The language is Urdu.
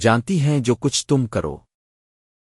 جانتی ہیں جو کچھ تم کرو۔